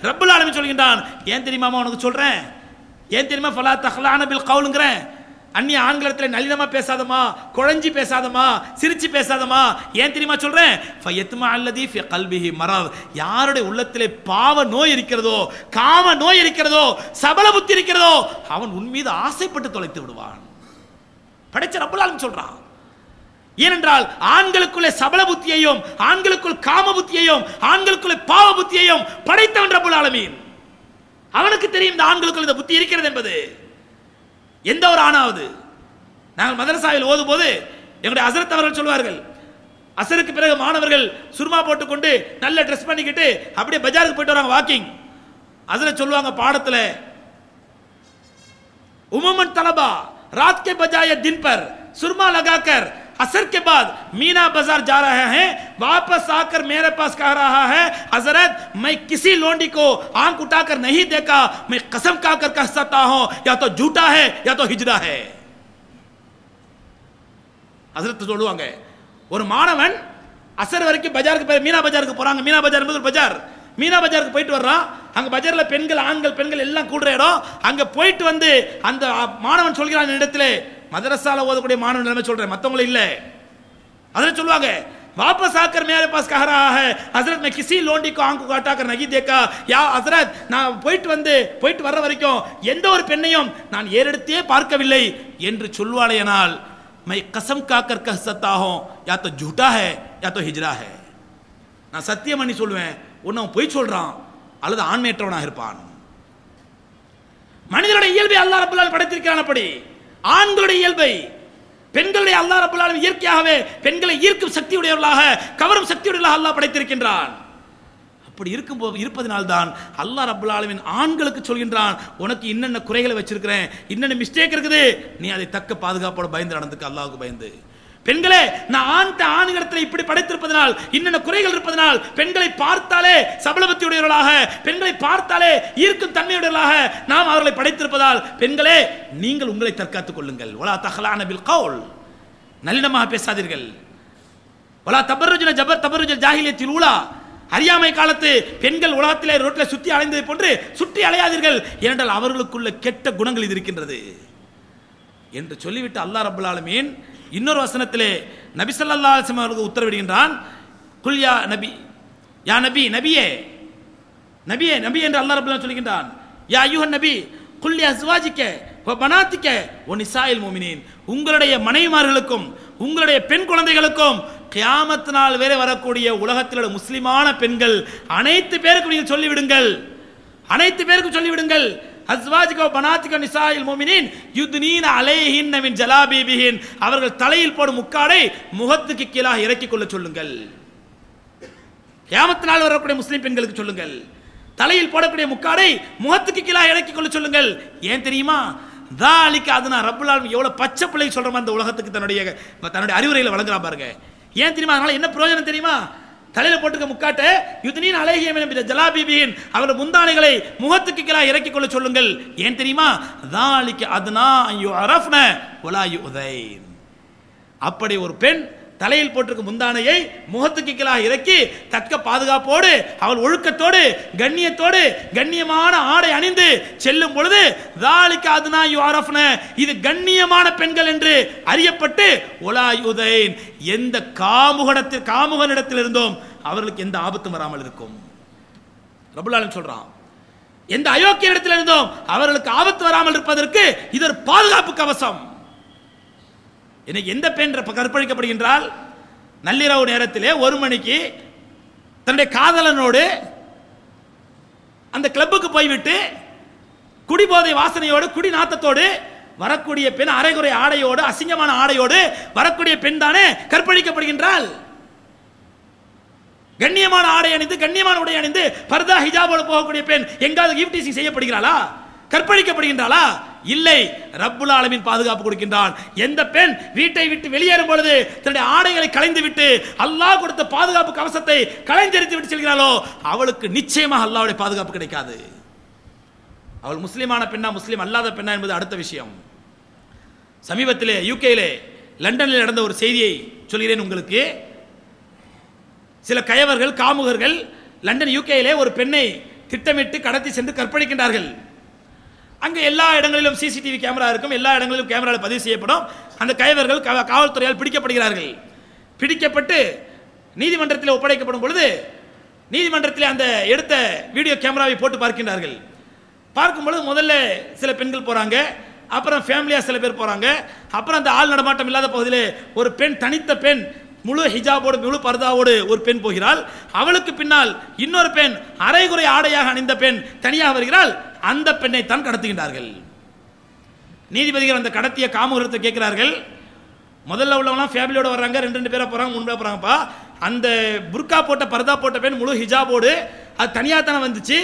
ரப்புல் ஆலமீன் சொல்கின்றான். ஏன் தெரியுமாமா உனக்கு சொல்றேன்? ஏன் தெரியுமா? ஃபலா தஹ்லான பில் கவுலுங்கிறேன். அந்நிய ஆங்கிலத்தில் நளினமா பேசாதமா குழஞ்சி பேசாதமா சிரிச்சு பேசாதமா ஏன் தெரியுமா சொல்றேன்? ஃபயத்மா அல்லதி ஃபி கல்பிஹி யாருடைய உள்ளத்திலே பாவ நோய் இருக்கிறதோ காம நோய் இருக்கிறதோ சபல புத்தி இருக்கிறதோ அவன் உன் மீது ஆசைப்பட்டு தொலைத்து விடுவான். படைச்ச ரப்பலாலும் சொல்றான் ஏனென்றால் ஆண்களுக்குள்ளே சபல புத்தியையும் ஆண்களுக்குள் காம புத்தியையும் ஆண்களுக்குள்ளே பாவ புத்தியையும் படைத்தவன் ரப்புல் ஆலமீன். அவனுக்கு தெரியும் இந்த ஆண்களுக்குள் இந்த புத்தி இருக்கிறது என்பது. எந்த ஒரு ஆணாவது. நாங்கள் மதரசாவில் ஓதும் போது எங்களுடைய அசரத் அவர்கள் சொல்வார்கள் அசருக்கு பிறகு மாணவர்கள் சுருமா போட்டுக்கொண்டு நல்ல ட்ரெஸ் பண்ணிக்கிட்டு அப்படியே பஜாருக்கு போயிட்டு வராங்க வாக்கிங் அதில் சொல்லுவாங்க பாடத்தில் உமமன் தலபா ராத்கே பஜாய தின்பர் சுர்மா லகாக்கர் असर के बाद मीना बाजार जा रहे हैं वापस आकर मेरे पास कह रहा है हजरत मैं किसी लोंडी को आंख उठाकर नहीं देखा मैं कसम खाकर कह सकता हूं या तो झूठा है या तो हिजरा है ஹசரத் சொல்லுவாங்க ஒரு மாணவன் அசர் வரைக்கும் பஜாருக்கு போய் மீனா பஜாருக்கு போறாங்க மீனா பஜார் என்பது ஒரு பஜார் மீனா பஜாருக்கு போயிட்டு வர்றான் அங்க பஜார்ல பெண்கள் ஆண்கள் பெண்கள் எல்லாம் கூடுற இடம் அங்க போயிட்டு வந்து அந்த மாணவன் சொல்கிறான் இடத்துல மதரசால ஓதக்கூடிய மாணவன் நிலைமை சொல்றேன் மத்தவங்கள இல்ல அதில் சொல்லுவாங்க वापस आकर मेरे पास कह रहा है हजरत मैं किसी लोंडी को आंख काटाकर नहीं देखा யா ஹசரத் நான் போயிட்டு வந்து போயிட்டு வர்ற வரைக்கும் எந்த ஒரு பெண்ணையும் நான் ஏறெடுத்தே பார்க்கவில்லை என்று சொல்வாளேனால் मैं कसम खाकर कह सकता हूं या तो झूठा है या तो हिजरा है நான் சத்தியம் பண்ணி சொல்லுவேன் ஒன்னு அவன் பொய் சொல்றான் அல்லது ஆண்மையற்றவனாக இருப்பான் மனிதனுடைய இயல்பை அல்லாஹ் ரப்பல் ஆலமீன் படைத்திருக்கிறான் அப்படி ஆண்களுடைய இயல்பை பெண்களுடைய அல்லாஹ் ரபுல்லாலும் இயற்கையாகவே பெண்களை ஈர்க்கும் சக்தியுடையவர்களாக கவரும் சக்தியுடையவர்களாக அல்லாஹ் படைத்திருக்கின்றான். அப்படி இருக்கும் போது இருப்பதனால்தான் அல்லாஹ் ரப்பல் ஆண்களுக்கு சொல்கின்றான் உனக்கு இன்னென்ன குறைகளை வச்சிருக்கிறேன் இன்னென்ன மிஸ்டேக் இருக்குது? நீ அதை தக்க பாதுகாப்போட பயந்து நடந்துக்க அல்லாவுக்கு பயந்து. பெண்களே நான் ஆண் ஆண்களிடத்தில் இப்படி படைத்திருப்பதனால் இன்னென்ன குறைகள் இருப்பதனால் பெண்களை பார்த்தாலே சபலபத்தியுடையவர்களாக பெண்களை பார்த்தாலே ஈர்க்கும் தன்மையுடையவர்களாக நாம் அவர்களை படைத்திருப்பதால் பெண்களே நீங்கள் உங்களை தற்காத்துக் கொள்ளுங்கள். ஒலா தகலான பில் கவுல். நளினமாக பேசாதீர்கள். ஒலா தபருஜன ஜபர் தபருஜல் ஜாகிலியத்தில் ஊலா. அறியாமை காலத்து பெண்கள் உலகத்திலே ரோட்டில் சுற்றி அலைந்ததை போன்று சுற்றி அலையாதீர்கள். ஏனென்றால் அவர்களுக்குள்ள கெட்ட குணங்கள் இது இருக்கின்றது. என்று சொல்லிவிட்டு அல்லாஹ் ரப்பல் ஆலமீன் இன்னொரு வசனத்திலே நபி ஸல்லல்லாஹு அலைஹி அவர்களுக்கு உத்தரவிடுகின்றான் குல்யா நபி யா நபி நபியே நபியே நபி என்று அல்லாஹ் ரபுல்லா ஆலமீன் சொல்கின்றான். யா அய்யுஹன் நபி குல்யா சிவாஜிக்க பனாத்திக்க ஒன் நிசாயில் முஃமினீன் உங்களுடைய மனைவிமார்களுக்கும் உங்களுடைய பெண் குழந்தைகளுக்கும் கியாமத்து நாள் வேற வரக்கூடிய உலகத்தில் உள்ள முஸ்லிமான பெண்கள் அனைத்து பேருக்கும் நீங்கள் சொல்லிவிடுங்கள். அனைத்து பேருக்கும் சொல்லிவிடுங்கள். அஸ்வாஜிகோ பனாத்திகோ நிசாயில் மோமினின் யுத்னீன அலைஹின் மின் ஜலாபீபிஹின். அவர்கள் தலையில் போடும் முக்காடை முகத்துக்கு கீழாக இறக்கிக் கொள்ள சொல்லுங்கள். கியாமத் நாள் வரக்கூடிய முஸ்லீம் பெண்களுக்கு சொல்லுங்கள். தலையில் போடக்கூடிய முக்காடை முகத்துக்கு கீழாக இறக்கிக் கொள்ள சொல்லுங்கள். ஏன் தெரியுமா? தாலிக்கு அது நான் ரப்புலால் ஆலமீன் எவ்வளவு பச்சை பிள்ளை சொல்ற மாதிரி உலகத்துக்கு தன்னுடைய தன்னுடைய அறிவுரைகளை வழங்குறா பாருங்க. ஏன் தெரியுமா? அதனால என்ன பிரயோஜனம் தெரியுமா? தலையில போட்டுக்க முக்காட்ட யுத்னீன் அலைஹிய ஜலாபிபியின் அவர்கள் முந்தானைகளை முகத்துக்கு கீழாக இறக்கிக் கொள்ள சொல்லுங்கள். ஏன் தெரியுமா? தாலிக்கு அதுனா ஐயோ அரஃப்ன உலாயு உதை அப்படி ஒரு பெண் தலையில் போட்டிருக்க முந்தானையை முகத்துக்கு கீழாக இறக்கி தக்க பாதுகாப்போடு அவள் ஒழுக்கத்தோடு கண்ணியத்தோடு கண்ணியமான ஆடை அணிந்து செல்லும் பொழுது தாலிக்கு அதுனா யூ அரஃப்ன இது கண்ணியமான பெண்கள் என்று அறியப்பட்டு ஒலா யுதைன் எந்த காமுகடத்தில் காமுகனிடத்தில் இருந்தோம் அவர்களுக்கு எந்த ஆபத்தும் வராமல் இருக்கும். ரபுல்லாலும் சொல்றான். எந்த அயோக்கிய இடத்தில் இருந்தோம் அவர்களுக்கு ஆபத்து வராமல் இருப்பதற்கு இது ஒரு பாதுகாப்பு கவசம். இன்னைக்கு எந்த பெண் கற்பழிக்கப்படுகின்றால் நள்ளிரவு நேரத்திலே ஒரு மணிக்கு தன்னுடைய காதலனோடு அந்த கிளப்புக்கு போய்விட்டு குடிபோதை வாசனையோடு குடி நாத்தத்தோடு வரக்கூடிய பெண் அரைகுறை ஆடையோடு அசிங்கமான ஆடையோடு வரக்கூடிய பெண் தானே கற்பழிக்கப்படுகின்றாள். கண்ணியமான ஆடை அணிந்து கண்ணியமான உடை அணிந்து பர்தா ஹிஜாபோடு போகக்கூடிய பெண் எங்காவது ஈவ்டீசிங் செய்யப்படுகிறாளா? கற்பழிக்கப்படுகின்றாளா? இல்லை. ரப்புல் ஆலமின் பாதுகாப்பு கொடுக்கின்றான். எந்த பெண் வீட்டை விட்டு வெளியேறும் பொழுது தன்னுடைய ஆடைகளை களைந்து விட்டு அல்லாஹ் கொடுத்த பாதுகாப்பு கவசத்தை களைஞ்செறித்து விட்டு செல்கிறாளோ அவளுக்கு நிச்சயமாக அல்லாவுடைய பாதுகாப்பு கிடைக்காது. அவள் முஸ்லீமான பெண்ணா முஸ்லீம் அல்லாத பெண்ணா என்பது அடுத்த விஷயம். சமீபத்திலே யூகேயிலே லண்டனில் நடந்த ஒரு செய்தியை சொல்கிறேன் உங்களுக்கு. சில கயவர்கள் காமுகர்கள் லண்டன் யூகேயிலே ஒரு பெண்ணை திட்டமிட்டு கடத்தி சென்று கற்பழிக்கின்றார்கள். அங்கே எல்லா இடங்களிலும் சிசிடிவி கேமரா இருக்கும். எல்லா இடங்களிலும் கேமராவில் பதிவு செய்யப்படும். அந்த கைவர்கள் காவல்துறையால் பிடிக்கப்படுகிறார்கள். பிடிக்கப்பட்டு நீதிமன்றத்தில் ஒப்படைக்கப்படும் பொழுது நீதிமன்றத்தில் அந்த எடுத்த வீடியோ கேமராவை போட்டு பார்க்கின்றார்கள். பார்க்கும்பொழுது முதல்ல சில பெண்கள் போகிறாங்க அப்புறம் ஃபேமிலியாக சில பேர் போகிறாங்க அப்புறம் அந்த ஆள் நடமாட்டம் இல்லாத பகுதியில் ஒரு பெண் தனித்த பெண் முழு ஹிஜாபோடு முழு பர்தாவோடு ஒரு பெண் போகிறாள். அவளுக்கு பின்னால் இன்னொரு பெண் அரைகுறை ஆடையாக அணிந்த பெண் தனியாக வருகிறாள். அந்த பெண்ணை தான் கடத்துகின்றார்கள். நீதிபதிகள் அந்த கடத்திய காமுகத்தை கேட்கிறார்கள். முதல்ல உள்ளவங்களாம் ஃபேமிலியோட வர்றாங்க ரெண்டு ரெண்டு பேராக போறாங்க மூணு பேர் போறாங்கப்பா. அந்த புர்கா போட்ட பர்தா போட்ட பெண் முழு ஹிஜாபோடு அது தனியாக தானே வந்துச்சு.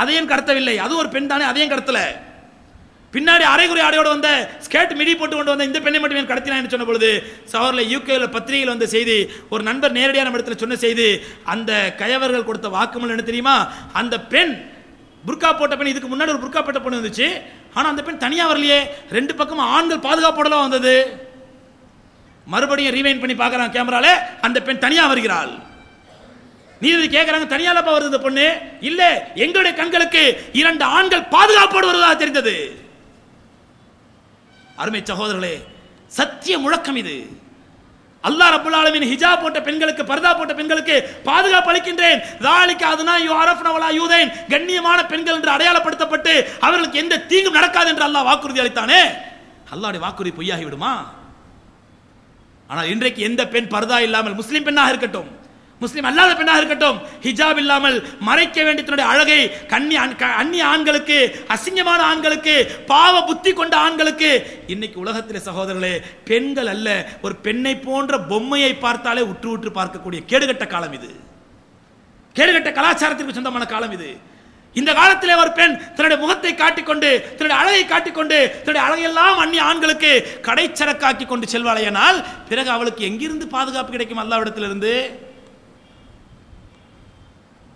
அதையும் கடத்தவில்லை. அது ஒரு பெண் தானே அதையும் கடத்தலை. பின்னாடி அரைகுறை ஆடையோடு வந்த ஸ்கேட் மிடி போட்டு கொண்டு வந்த இந்த பெண்ணை மட்டும் கடத்தினான்னு சொன்ன பொழுது சவரில் யூகேல பத்திரிகையில் வந்த செய்தி ஒரு நண்பர் நேரடியான இடத்துல சொன்ன செய்தி அந்த கயவர்கள் கொடுத்த வாக்குமூலம் என்ன தெரியுமா? அந்த பெண் புர்கா போட்ட பெண் இதுக்கு முன்னாடி ஒரு புர்கா போட்ட பொண்ணு வந்துச்சு. ஆனால் அந்த பெண் தனியாக வரலையே. ரெண்டு பக்கமும் ஆண்கள் பாதுகாப்போடலாம் வந்தது. மறுபடியும் ரீவைன் பண்ணி பார்க்குறாங்க கேமரால அந்த பெண் தனியாக வருகிறாள். நீதிபதி கேட்குறாங்க தனியாலப்பா வருது பொண்ணு. இல்லை எங்களுடைய கண்களுக்கு இரண்டு ஆண்கள் பாதுகாப்போடு வருவதாக தெரிந்தது. அருமை சகோதரர்களே சத்திய முழக்கம் இது. அல்லாஹ் ரப்பல் ஆலமின் ஹிஜா போட்ட பெண்களுக்கு பர்தா போட்ட பெண்களுக்கு பாதுகாப்பு அளிக்கின்றேன். தாலிக்கு அதுனா யூ அரஃப்னவலா யூதேன் கண்ணியமான பெண்கள் என்று அடையாளப்படுத்தப்பட்டு அவர்களுக்கு எந்த தீங்கும் நடக்காது என்று அல்லாஹ் வாக்குறுதி அளித்தானே? அல்லாஹ்வுடைய வாக்குறுதி பொய்யாகி விடுமா? ஆனால் இன்றைக்கு எந்த பெண் பர்தா இல்லாமல் முஸ்லீம் பெண்ணாக இருக்கட்டும். முஸ்லீம் அல்லாத பெண்ணாக இருக்கட்டும் ஹிஜாப் இல்லாமல் மறைக்க வேண்டிய தன்னுடைய அழகை கண்ணி க- அந்நிய ஆண்களுக்கு அசிங்கமான ஆண்களுக்கு பாவ புத்தி கொண்ட ஆண்களுக்கு இன்னைக்கு உலகத்தில் சகோதரர்களே பெண்கள் அல்ல ஒரு பெண்ணை போன்ற பொம்மையை பார்த்தாலே உற்று உற்று பார்க்கக்கூடிய கேடுகட்ட காலம் இது. கேடுகட்ட கலாச்சாரத்திற்கு சொந்தமான காலம் இது. இந்த காலத்திலே ஒரு பெண் தன்னுடைய முகத்தை காட்டிக்கொண்டு தன்னுடைய அழகை காட்டிக்கொண்டு தன்னுடைய அழகையெல்லாம் அந்நிய ஆண்களுக்கு கடைச்சரக்காக்கி கொண்டு செல்வாளையனால் பிறகு அவளுக்கு எங்கிருந்து பாதுகாப்பு கிடைக்கும்? அல்லாவிடத்திலிருந்து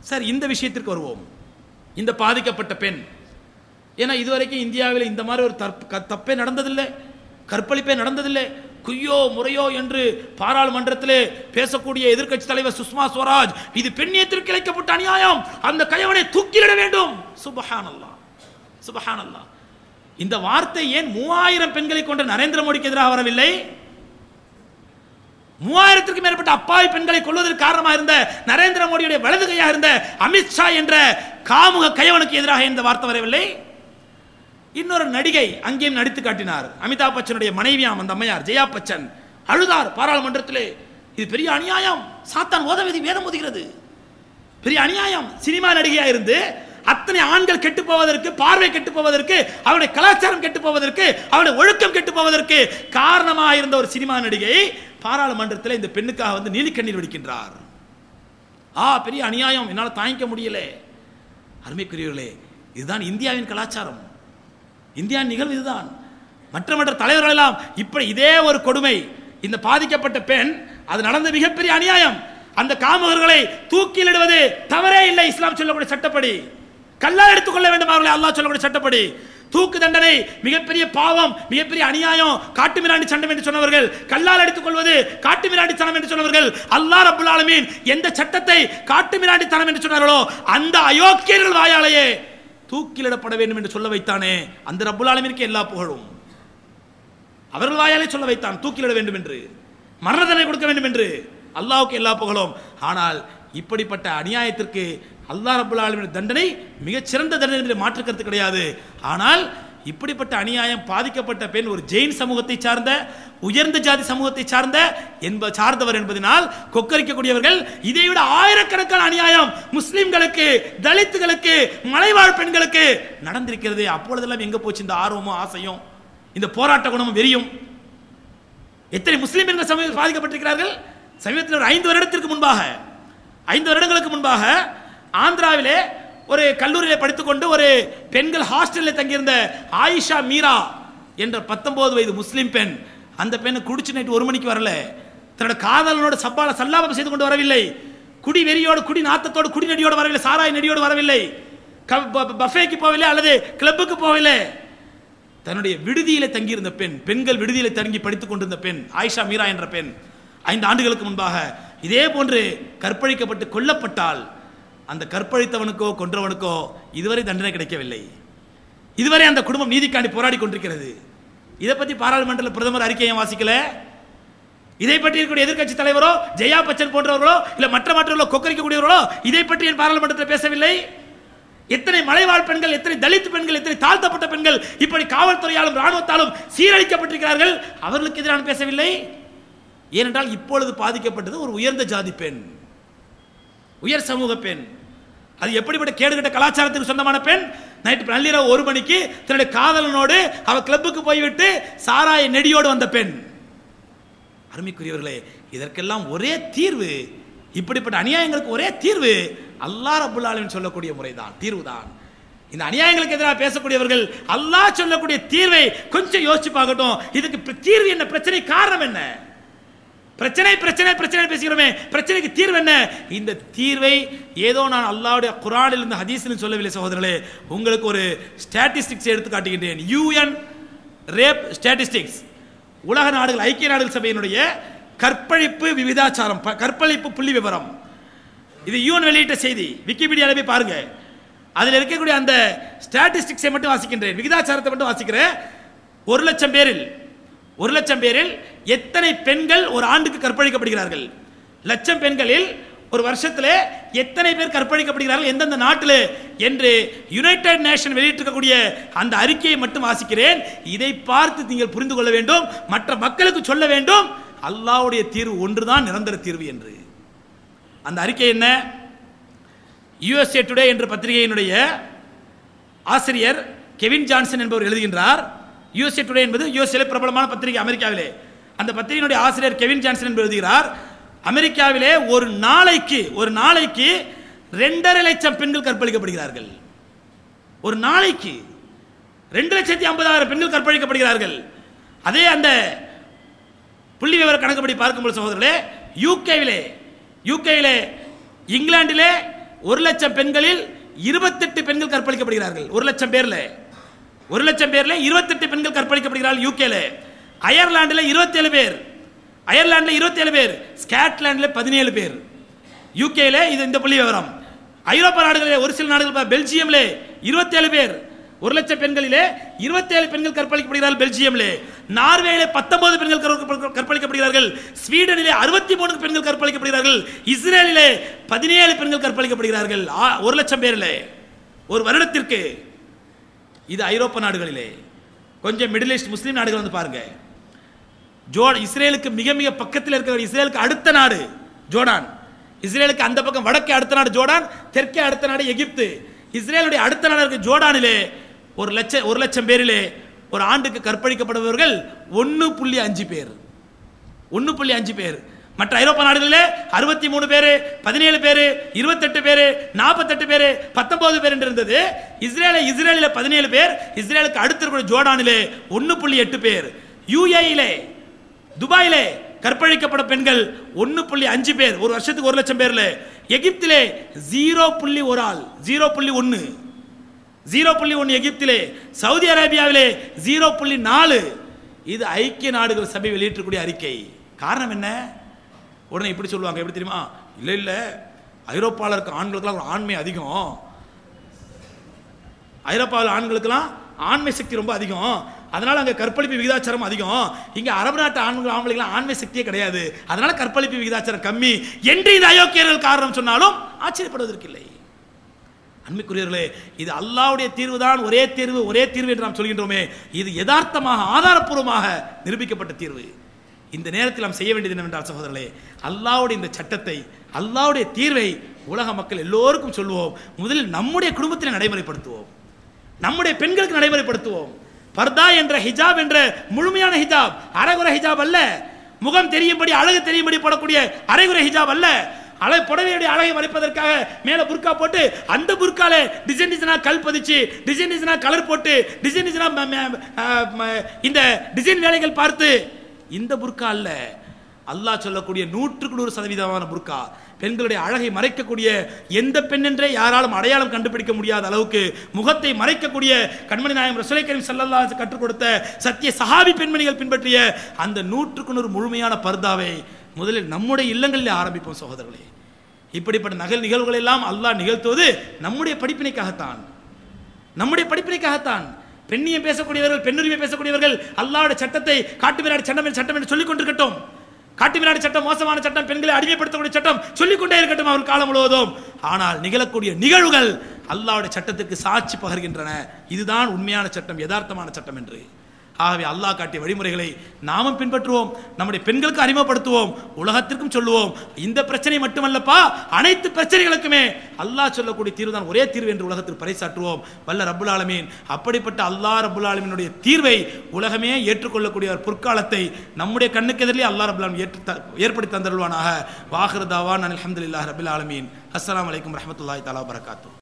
சார் இந்த விஷயத்திற்கு வருவோம். இந்த பாதிக்கப்பட்ட பெண். ஏன்னா இதுவரைக்கும் இந்தியாவில் இந்த மாதிரி ஒரு தற்ப- தப்பே நடந்ததில்லை. கற்பழிப்பே நடந்ததில்லை. குய்யோ முறையோ என்று பாராளுமன்றத்திலே பேசக்கூடிய எதிர்க்கட்சி தலைவர் சுஷ்மா ஸ்வராஜ் இது பெண்ணியத்திற்கு இழைக்கப்பட்ட அநியாயம். அந்த கயவனை தூக்கிலிட வேண்டும். சுபஹானல்லா. சுபஹானல்லா. இந்த வார்த்தை ஏன் மூவாயிரம் பெண்களை கொண்ட நரேந்திர மோடிக்கு எதிராக வரவில்லை? மூவாயிரத்திற்கு மேற்பட்ட அப்பாவி பெண்களை கொள்வதற்கு காரணமாக இருந்த நரேந்திர மோடியுடைய வலது கையாக இருந்த அமித்ஷா என்ற காமுக கைவனுக்கு எதிராக இந்த வார்த்தை வரவில்லை. இன்னொரு நடிகை அங்கேயும் நடித்து காட்டினார். அமிதாப் பச்சனுடைய மனைவியாம் அந்த அம்மையார் ஜெயா பச்சன். அழுதார் பாராளுமன்றத்திலே. இது பெரிய அநியாயம். சாத்தான் ஓதவிதி வேதம் ஓதுகிறது. பெரிய அநியாயம். சினிமா நடிகையா இருந்து அத்தனை ஆண்கள் கெட்டு போவதற்கு பார்வை கெட்டு போவதற்கு அவருடைய கலாச்சாரம் கெட்டு போவதற்கு அவருடைய ஒழுக்கம் கெட்டு போவதற்கு காரணமாக இருந்த ஒரு சினிமா நடிகை பாராளுமன்றத்தில் இந்த பெண்ணுக்காக வந்து நீலிக்கண்ணீர் வெடிக்கின்றார். ஆ பெரிய அநியாயம். என்னால் தாங்கிக்க முடியல. அருமைக்குரியவர்களே இதுதான் இந்தியாவின் கலாச்சாரம். இந்தியாவின் நிகழ்வு இதுதான். மற்ற மற்ற தலைவர்கள் எல்லாம் இப்படி இதே ஒரு கொடுமை. இந்த பாதிக்கப்பட்ட பெண் அது நடந்த மிகப்பெரிய அநியாயம். அந்த காமகர்களை தூக்கிலிடுவது தவறே இல்லை. இஸ்லாம் சொல்லக்கூடிய சட்டப்படி. கல்லால் எடுத்துக்கொள்ள வேண்டும் அவர்களை அல்லாஹ் சொல்லக்கூடிய சட்டப்படி. தூக்கு தண்டனை மிகப்பெரிய பாவம் மிகப்பெரிய அநியாயம் காட்டு மிராண்டி சண்டம் என்று சொன்னவர்கள் கல்லால் அடித்துக் கொள்வது காட்டு மிராண்டி தனம் என்று சொன்னவர்கள் அல்லாஹ் ரபுல் ஆலமீன் எந்த சட்டத்தை காட்டு மிராண்டி தனம் என்று சொன்னார்களோ அந்த அயோக்கியர்கள் வாயாலேயே தூக்கிலிடப்பட வேண்டும் என்று சொல்ல வைத்தானே அந்த ரபுல் ஆலமீனுக்கு எல்லா புகழும். அவர்கள் வாயாலே சொல்ல வைத்தான் தூக்கிலிட வேண்டும் என்று மரண தண்டனை கொடுக்க வேண்டும் என்று அல்லாவுக்கு எல்லா புகழும். ஆனால் இப்படிப்பட்ட அநியாயத்திற்கு அல்லா ரப்புல் தண்டனை மிகச்சிறந்த தண்டனை என்று மாற்று கருத்து கிடையாது. ஆனால் இப்படிப்பட்ட அநியாயம் பாதிக்கப்பட்ட பெண் ஒரு ஜெயின் சமூகத்தை சார்ந்த உயர்ந்த ஜாதி சமூகத்தை சார்ந்த என்ப சார்ந்தவர் என்பதனால் கொக்கரிக்கக்கூடியவர்கள் இதை விட ஆயிரக்கணக்கான அநியாயம் முஸ்லிம்களுக்கு தலித்துகளுக்கு மலைவாழ் பெண்களுக்கு நடந்திருக்கிறது. அப்பொழுதெல்லாம் எங்க போச்சு இந்த ஆர்வமும் ஆசையும்? இந்த போராட்ட குணமும் வெறியும்? எத்தனை முஸ்லீம் பெண்கள் சமூகத்தில் பாதிக்கப்பட்டிருக்கிறார்கள்? சமீபத்தில் ஒரு ஐந்து வருடத்திற்கு முன்பாக ஐந்து வருடங்களுக்கு முன்பாக ஆந்திராவிலே ஒரு கல்லூரியில் படித்துக்கொண்டு ஒரு பெண்கள் ஹாஸ்டலில் தங்கியிருந்த ஆயிஷா மீரா என்ற பத்தொன்பது வயது முஸ்லீம் பெண் அந்த பெண்ணை குடிச்சு நைட்டு ஒரு மணிக்கு வரல. தன்னோட காதலனோட சப்பால சல்லாபம் செய்து கொண்டு வரவில்லை. குடி வெறியோடு குடி நாத்தத்தோடு குடி நடியோடு வரவில்லை. சாராய் நடியோடு வரவில்லை. ப- பஃபேக்கு போகவில்லை அல்லது கிளப்புக்கு போகவில்லை. தன்னுடைய விடுதியில் தங்கியிருந்த பெண் பெண்கள் விடுதியில் தங்கி படித்துக் கொண்டிருந்த பெண் ஆயிஷா மீரா என்ற பெண் ஐந்து ஆண்டுகளுக்கு முன்பாக இதே போன்று கற்பழிக்கப்பட்டு கொல்லப்பட்டால் அந்த கற்பழித்தவனுக்கோ கொன்றவனுக்கோ இதுவரை தண்டனை கிடைக்கவில்லை. இதுவரை அந்த குடும்பம் நீதிக்காண்டி போராடி கொண்டிருக்கிறது. இதை பற்றி பாராளுமன்றத்தில் பிரதமர் அறிக்கையை வாசிக்கல? இதை பற்றி இருக்கக்கூடிய எதிர்க்கட்சி தலைவரோ ஜெயா பச்சன் போன்றவர்களோ இல்ல மற்ற மற்றவர்களோ கொக்கரிக்கக்கூடியவர்களோ இதை பற்றி என் பாராளுமன்றத்தில் பேசவில்லை. எத்தனை மலைவாழ் பெண்கள் எத்தனை தலித் பெண்கள் எத்தனை தாழ்த்தப்பட்ட பெண்கள் இப்படி காவல்துறையாலும் ராணுவத்தாலும் சீரழிக்கப்பட்டிருக்கிறார்கள்? அவர்களுக்கு எதிரான பேசவில்லை. ஏனென்றால் இப்பொழுது பாதிக்கப்பட்டது ஒரு உயர்ந்த ஜாதி பெண். உயர் சமூக பெண். அது எப்படிப்பட்ட கேடுகட்ட கலாச்சாரத்துக்கு சொந்தமான பெண்? நைட்டு நள்ளிரவு ஒரு மணிக்கு தன்னுடைய காதலனோடு அவ கிளப்புக்கு போய்விட்டு சாராய நெடியோடு வந்த பெண். அருமைக்குரியவர்களே இதற்கெல்லாம் ஒரே தீர்வு இப்படிப்பட்ட அநியாயங்களுக்கு ஒரே தீர்வு அல்லாஹ் ரபுல் ஆலமீன் சொல்லக்கூடிய முறைதான் தீர்வுதான். இந்த அநியாயங்களுக்கு எதிராக பேசக்கூடியவர்கள் அல்லாஹ் சொல்லக்கூடிய தீர்வை கொஞ்சம் யோசிச்சு பார்க்கட்டும். இதுக்கு தீர்வு என்ன பிரச்சனை காரணம் என்ன? பிரச்சனை பிரச்சனை பிரச்சனை பேசுகிறோமே பிரச்சனைக்கு தீர்வு என்ன? இந்த தீர்வை ஏதோ நான் அல்லாவுடைய குரானில் இருந்து ஹதீஸ்னு சொல்லவில்லை சகோதரர்களே. உங்களுக்கு ஒரு ஸ்டாட்டிஸ்டிக்ஸ் எடுத்து காட்டுகின்றேன். யூஎன் ரேப் ஸ்டாட்டிஸ்டிக்ஸ் உலக நாடுகள் ஐக்கிய நாடுகள் சபையினுடைய கற்பழிப்பு விவிதாச்சாரம் ப- கற்பழிப்பு புள்ளி விவரம். இது யூஎன் வெளியிட்ட செய்தி. விக்கிபீடியாவில் போய் பாருங்க. அதில் இருக்கக்கூடிய அந்த ஸ்டாட்டிஸ்டிக்ஸை மட்டும் வாசிக்கின்றேன். விகிதாச்சாரத்தை மட்டும் வாசிக்கிறேன். ஒரு லட்சம் பேரில் ஒரு லட்சம் பேரில் எத்தனை பெண்கள் ஒரு ஆண்டுக்கு கற்பழிக்கப்படுகிறார்கள்? லட்சம் பெண்களில் ஒரு வருஷத்தில் எத்தனை பேர் கற்பழிக்கப்படுகிறார்கள் எந்தெந்த நாட்டில் என்று யுனைடெட் நேஷன் வெளியிட்டிருக்கக்கூடிய அந்த அறிக்கையை மட்டும் வாசிக்கிறேன். இதை பார்த்து நீங்கள் புரிந்து கொள்ள வேண்டும். மற்ற மக்களுக்கு சொல்ல வேண்டும். அல்லாவுடைய தீர்வு ஒன்றுதான் நிரந்தர தீர்வு என்று. அந்த அறிக்கை என்ன? யுஎஸ்ஏ டுடே என்ற பத்திரிகையினுடைய ஆசிரியர் கெவின் ஜான்சன் என்பவர் எழுதுகின்றார். யூஎஸ்ஏ டுடே என்பது யூஎஸ்ஏல பிரபலமான பத்திரிகை அமெரிக்காவிலே. அந்த பத்திரிகையினுடைய ஆசிரியர் கெவின் ஜான்சன் என்று எழுதுகிறார் அமெரிக்காவிலே ஒரு நாளைக்கு ஒரு நாளைக்கு ரெண்டரை லட்சம் பெண்கள் கற்பழிக்கப்படுகிறார்கள். ஒரு நாளைக்கு ரெண்டு லட்சத்தி ஐம்பதாயிரம் பெண்கள் கற்பழிக்கப்படுகிறார்கள். அதே அந்த புள்ளி விவர கணக்குப்படி பார்க்கும்போது சகோதரர்களே யூகேவிலே யூகேவிலே இங்கிலாந்திலே ஒரு லட்சம் பெண்களில் இருபத்தெட்டு பெண்கள் கற்பழிக்கப்படுகிறார்கள் ஒரு லட்சம் பேர்ல. ஒரு லட்சம் பேர்ல இருபத்தெட்டு பெண்கள் கற்பழிக்கப்படுகிறார்கள் யூகேல அயர்லாண்டில் இருபத்தேழு பேர். அயர்லாண்டில் இருபத்தேழு பேர். ஸ்காட்லாண்டில் பதினேழு பேர். யூகேல இது இந்த புள்ளி விவரம். ஐரோப்பா நாடுகளில் ஒரு சில நாடுகள் பெல்ஜியம்ல இருபத்தேழு பேர். ஒரு லட்சம் பெண்களிலே இருபத்தேழு பெண்கள் கற்பழிக்கப்படுகிறார்கள் பெல்ஜியம்லே. நார்வேயிலே பத்தொன்பது பெண்கள் கற்பழிக்கப்படுகிறார்கள். ஸ்வீடனிலே அறுபத்தி மூணு பெண்கள் கற்பழிக்கப்படுகிறார்கள். இஸ்ரேலிலே பதினேழு பெண்கள் கற்பழிக்கப்படுகிறார்கள். ஆ- ஒரு லட்சம் பேரில். ஒரு வருடத்திற்கு. இது ஐரோப்பிய நாடுகளிலே. கொஞ்சம் மிடில் ஈஸ்ட் முஸ்லீம் நாடுகள் வந்து பாருங்க. ஜோர் இஸ்ரேலுக்கு மிக மிக பக்கத்தில் இருக்கிற இஸ்ரேலுக்கு அடுத்த நாடு ஜோர்டான். இஸ்ரேலுக்கு அந்த பக்கம் வடக்கே அடுத்த நாடு ஜோர்டான் தெற்கே அடுத்த நாடு எகிப்து. இஸ்ரேலுடைய அடுத்த நாடு இருக்கு ஜோர்டானிலே. ஒரு லட்சம் ஒரு லட்சம் பேரிலே ஒரு ஆண்டுக்கு கற்பழிக்கப்படுபவர்கள் ஒன்று புள்ளி அஞ்சு பேர். ஒன்று புள்ளி அஞ்சு பேர். மற்ற ஐரோப்பா நாடுகளில் அறுபத்தி மூணு பேர் பதினேழு பேர் இருபத்தெட்டு பேர் நாற்பத்தெட்டு பேர் பத்தொன்பது பேர் என்று இருந்தது. இஸ்ரேல இஸ்ரேலில் பதினேழு பேர் இஸ்ரேலுக்கு அடுத்திருக்கிற ஜோர்டானிலே ஒன்று புள்ளி எட்டு பேர். யூஏயிலே துபாயிலே கற்பழிக்கப்பட பெண்கள் ஒன்று புள்ளி அஞ்சு பேர் ஒரு வருஷத்துக்கு ஒரு லட்சம் பேரில். எகிப்திலே ஜீரோ புள்ளி ஒரு ஆள் ஜீரோ புள்ளி ஒன்று ஜீரோ புள்ளி ஒன்று எகிப்திலே. சவுதி அரேபியாவிலே ஜீரோ புள்ளி நாலு. இது ஐக்கிய நாடுகள் சபை வெளியிட்டக்கூடிய அறிக்கை. காரணம் என்ன? உடனே இப்படி சொல்லுவாங்க எப்படி தெரியுமா? இல்லை இல்லை ஐரோப்பாவில் இருக்க ஆண்களுக்கெல்லாம் ஒரு ஆண்மை அதிகம். ஐரோப்பாவில் ஆண்களுக்கெல்லாம் ஆண்மை சக்தி ரொம்ப அதிகம். அதனால் அங்கே கற்பழிப்பு விகிதாச்சாரம் அதிகம். இங்கே அரபு நாட்டு ஆண்கள் ஆம்பளைங்களாம் ஆண்மை சக்தியே கிடையாது. அதனால் கற்பழிப்பு விகிதாச்சாரம் கம்மி. என்று இந்த அயோக்கியர்கள் காரணம் சொன்னாலும் ஆச்சரியப்படுவதற்கு இல்லை. இது அல்லாவுடைய தீர்வு தான் ஒரே தீர்வு ஒரே தீர்வு என்று நாம் சொல்கின்றோமே. இது யதார்த்தமாக ஆதாரப்பூர்வமாக நிரூபிக்கப்பட்ட தீர்வு. இந்த நேரத்தில் நாம் செய்ய வேண்டியது என்னவென்றால் சகோதரர்களே அல்லாவுடைய இந்த சட்டத்தை அல்லாவுடைய தீர்வை உலக மக்கள் எல்லோருக்கும் சொல்லுவோம். முதலில் நம்முடைய குடும்பத்தில் நடைமுறைப்படுத்துவோம். நம்முடைய பெண்களுக்கு நடைமுறைப்படுத்துவோம். பர்தா என்ற ஹிஜாப் என்ற முழுமையான ஹிஜாப் அரைகுறை ஹிஜாப் அல்ல. முகம் தெரியும்படி அழகு தெரியும்படி போடக்கூடிய அரைகுறை ஹிஜாப் அல்ல. அழகு புடவையுடைய அழகை மறைப்பதற்காக மேல புர்கா போட்டு அந்த புர்கால டிசைன் டிசைனா கல் பதிச்சு டிசைன் டிசைனா கலர் போட்டு டிசைன் டிசைனா இந்த டிசைன் வேலைகள் பார்த்து இந்த புர்கா அல்ல. அல்லாஹ் சொல்லக்கூடிய நூற்றுக்கு நூறு சதவீதமான புர்கா. பெண்களுடைய அழகை மறைக்கக்கூடிய எந்த பெண் என்றே யாராலும் அடையாளம் கண்டுபிடிக்க முடியாத அளவுக்கு முகத்தை மறைக்கக்கூடிய கண்மணி நாயகம் ரசூலை கரீம் ஸல்லல்லாஹு கற்றுக் கொடுத்த சத்திய சஹாபி பெண்மணிகள் பின்பற்றிய அந்த நூற்றுக்கு நூறு முழுமையான பர்தாவை முதலில் நம்முடைய இல்லங்களில் ஆரம்பிப்போம் சகோதரர்களே. இப்படிப்பட்ட நகல் நிகழ்வுகள் எல்லாம் அல்லாஹ் நிகழ்த்துவது நம்முடைய படிப்பினைக்காகத்தான். நம்முடைய படிப்பினைக்காகத்தான். பெண்ணியம் பேசக்கூடியவர்கள் பெண்ணுரிமை பேசக்கூடியவர்கள் அல்லாஹ்வுடைய சட்டத்தை காட்டுமிராடி சட்டம் சட்டம் என்று சொல்லிக் கொண்டிருக்கட்டும். காட்டுமிராடி சட்டம் மோசமான சட்டம் பெண்களை அடிமைப்படுத்தக்கூடிய சட்டம் சொல்லிக் கொண்டே இருக்கட்டும் அவர் காலம் முழுவதும். ஆனால் நிகழக்கூடிய நிகழ்வுகள் அல்லாவுடைய சட்டத்துக்கு சாட்சி பகர்கின்றன. இதுதான் உண்மையான சட்டம் யதார்த்தமான சட்டம் என்று. ஆகவே அல்லாஹ் காட்டிய வழிமுறைகளை நாமும் பின்பற்றுவோம். நம்முடைய பெண்களுக்கு அறிமுகப்படுத்துவோம் உலகத்திற்கும் சொல்லுவோம். இந்த பிரச்சனை மட்டுமல்லப்பா அனைத்து பிரச்சனைகளுக்குமே. அல்லாஹ் சொல்லக்கூடிய தீர்வு தான் ஒரே தீர்வு என்று உலகத்தில் பறைசாற்றுவோம். வல்ல ரபுல் ஆலமீன். அப்படிப்பட்ட அல்லாஹ் ரபுல் ஆலமீனுடைய தீர்வை உலகமே ஏற்றுக்கொள்ளக்கூடிய ஒரு பொற்காலத்தை நம்முடைய கண்ணுக்கு எதிரிலே அல்லாஹ் ரபுல் ஏற்று த- ஏற்படுத்தி தந்தருள்வானாக. வாஹிருதாவான் அலமதுல்லா ரபுல் ஆலமீன். அஸ்லாம் வலைக்கம் வரஹ்மத்துல்லாஹி தலா பரகாத்து